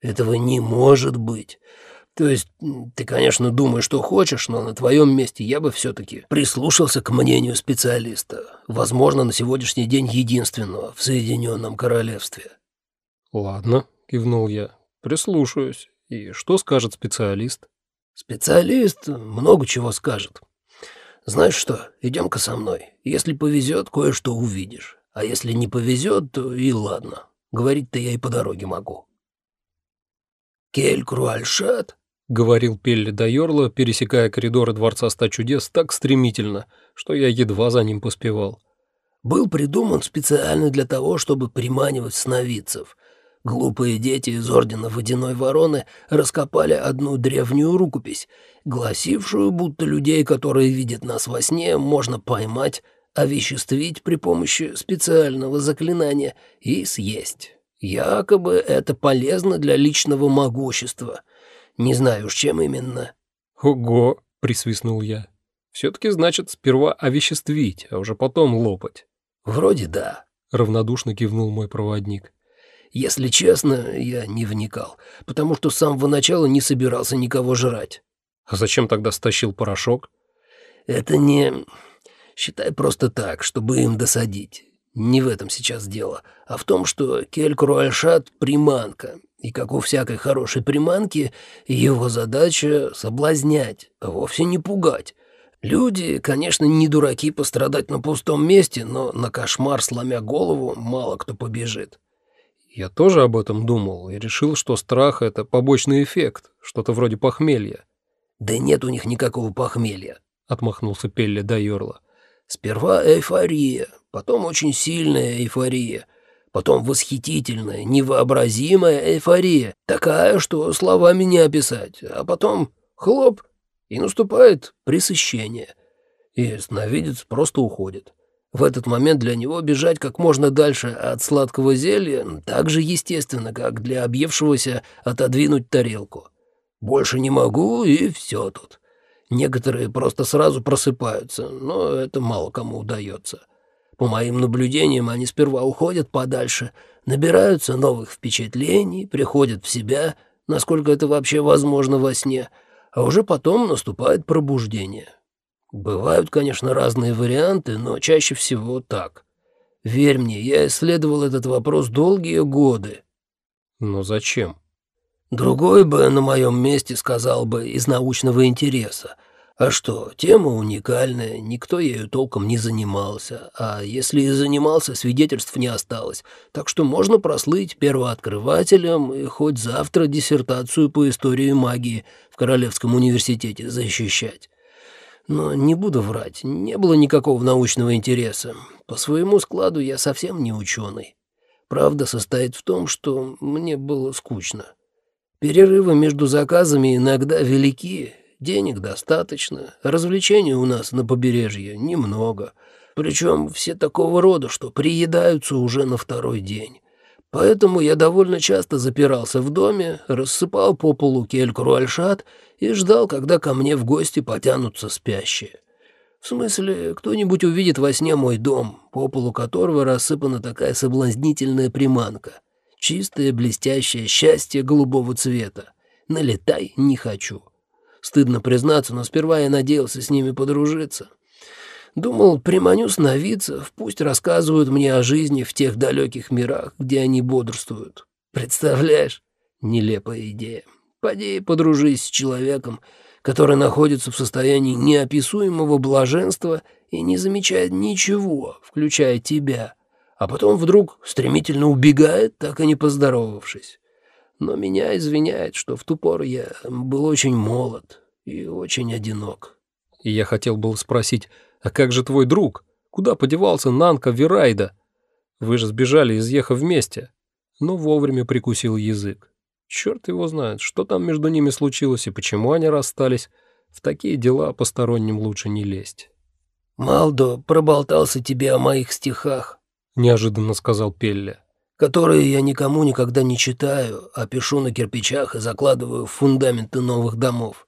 Этого не может быть. То есть ты, конечно, думаешь, что хочешь, но на твоем месте я бы все-таки прислушался к мнению специалиста, возможно, на сегодняшний день единственного в Соединенном Королевстве». «Ладно», — кивнул я, — «прислушаюсь. И что скажет специалист?» «Специалист много чего скажет. Знаешь что, идем-ка со мной. Если повезет, кое-что увидишь. А если не повезет, то и ладно. Говорить-то я и по дороге могу». «Кель Круальшат?» — говорил Пелли Дайорла, пересекая коридоры Дворца Ста Чудес так стремительно, что я едва за ним поспевал. «Был придуман специально для того, чтобы приманивать сновидцев. Глупые дети из Ордена Водяной Вороны раскопали одну древнюю рукопись, гласившую, будто людей, которые видят нас во сне, можно поймать, овеществить при помощи специального заклинания и съесть». Якобы это полезно для личного могущества. Не знаю уж, чем именно». «Ого!» — присвистнул я. «Все-таки, значит, сперва овеществить, а уже потом лопать». «Вроде да», — равнодушно кивнул мой проводник. «Если честно, я не вникал, потому что с самого начала не собирался никого жрать». «А зачем тогда стащил порошок?» «Это не... Считай просто так, чтобы им досадить. Не в этом сейчас дело, а в том, что Кель-Круальшат — приманка, и, как у всякой хорошей приманки, его задача — соблазнять, а вовсе не пугать. Люди, конечно, не дураки пострадать на пустом месте, но на кошмар, сломя голову, мало кто побежит. Я тоже об этом думал и решил, что страх — это побочный эффект, что-то вроде похмелья. «Да нет у них никакого похмелья», — отмахнулся Пелли Дайорла. «Сперва эйфория, потом очень сильная эйфория, потом восхитительная, невообразимая эйфория, такая, что словами не описать, а потом хлоп, и наступает пресыщение, и сновидец просто уходит. В этот момент для него бежать как можно дальше от сладкого зелья так же естественно, как для объевшегося отодвинуть тарелку. Больше не могу, и все тут. Некоторые просто сразу просыпаются, но это мало кому удается. По моим наблюдениям, они сперва уходят подальше, набираются новых впечатлений, приходят в себя, насколько это вообще возможно во сне, а уже потом наступает пробуждение. Бывают, конечно, разные варианты, но чаще всего так. Верь мне, я исследовал этот вопрос долгие годы. Но зачем? Другой бы на моем месте сказал бы из научного интереса — а что, тема уникальная, никто ею толком не занимался, а если и занимался, свидетельств не осталось, так что можно прослыть первооткрывателем и хоть завтра диссертацию по истории магии в Королевском университете защищать. Но не буду врать, не было никакого научного интереса. По своему складу я совсем не ученый. Правда состоит в том, что мне было скучно. Перерывы между заказами иногда велики, Денег достаточно, развлечений у нас на побережье немного. Причем все такого рода, что приедаются уже на второй день. Поэтому я довольно часто запирался в доме, рассыпал по полу кель-круальшат и ждал, когда ко мне в гости потянутся спящие. В смысле, кто-нибудь увидит во сне мой дом, по полу которого рассыпана такая соблазнительная приманка. Чистое блестящее счастье голубого цвета. Налетай не хочу. Стыдно признаться, но сперва я надеялся с ними подружиться. Думал, приманю сновидцев, пусть рассказывают мне о жизни в тех далеких мирах, где они бодрствуют. Представляешь? Нелепая идея. Поди подружись с человеком, который находится в состоянии неописуемого блаженства и не замечает ничего, включая тебя, а потом вдруг стремительно убегает, так и не поздоровавшись но меня извиняет, что в ту пору я был очень молод и очень одинок». И я хотел был спросить, а как же твой друг? Куда подевался Нанка Вирайда? Вы же сбежали из Еха вместе. Но вовремя прикусил язык. Черт его знает, что там между ними случилось и почему они расстались. В такие дела посторонним лучше не лезть. «Малдо проболтался тебе о моих стихах», — неожиданно сказал Пелле которые я никому никогда не читаю, а пишу на кирпичах и закладываю в фундаменты новых домов.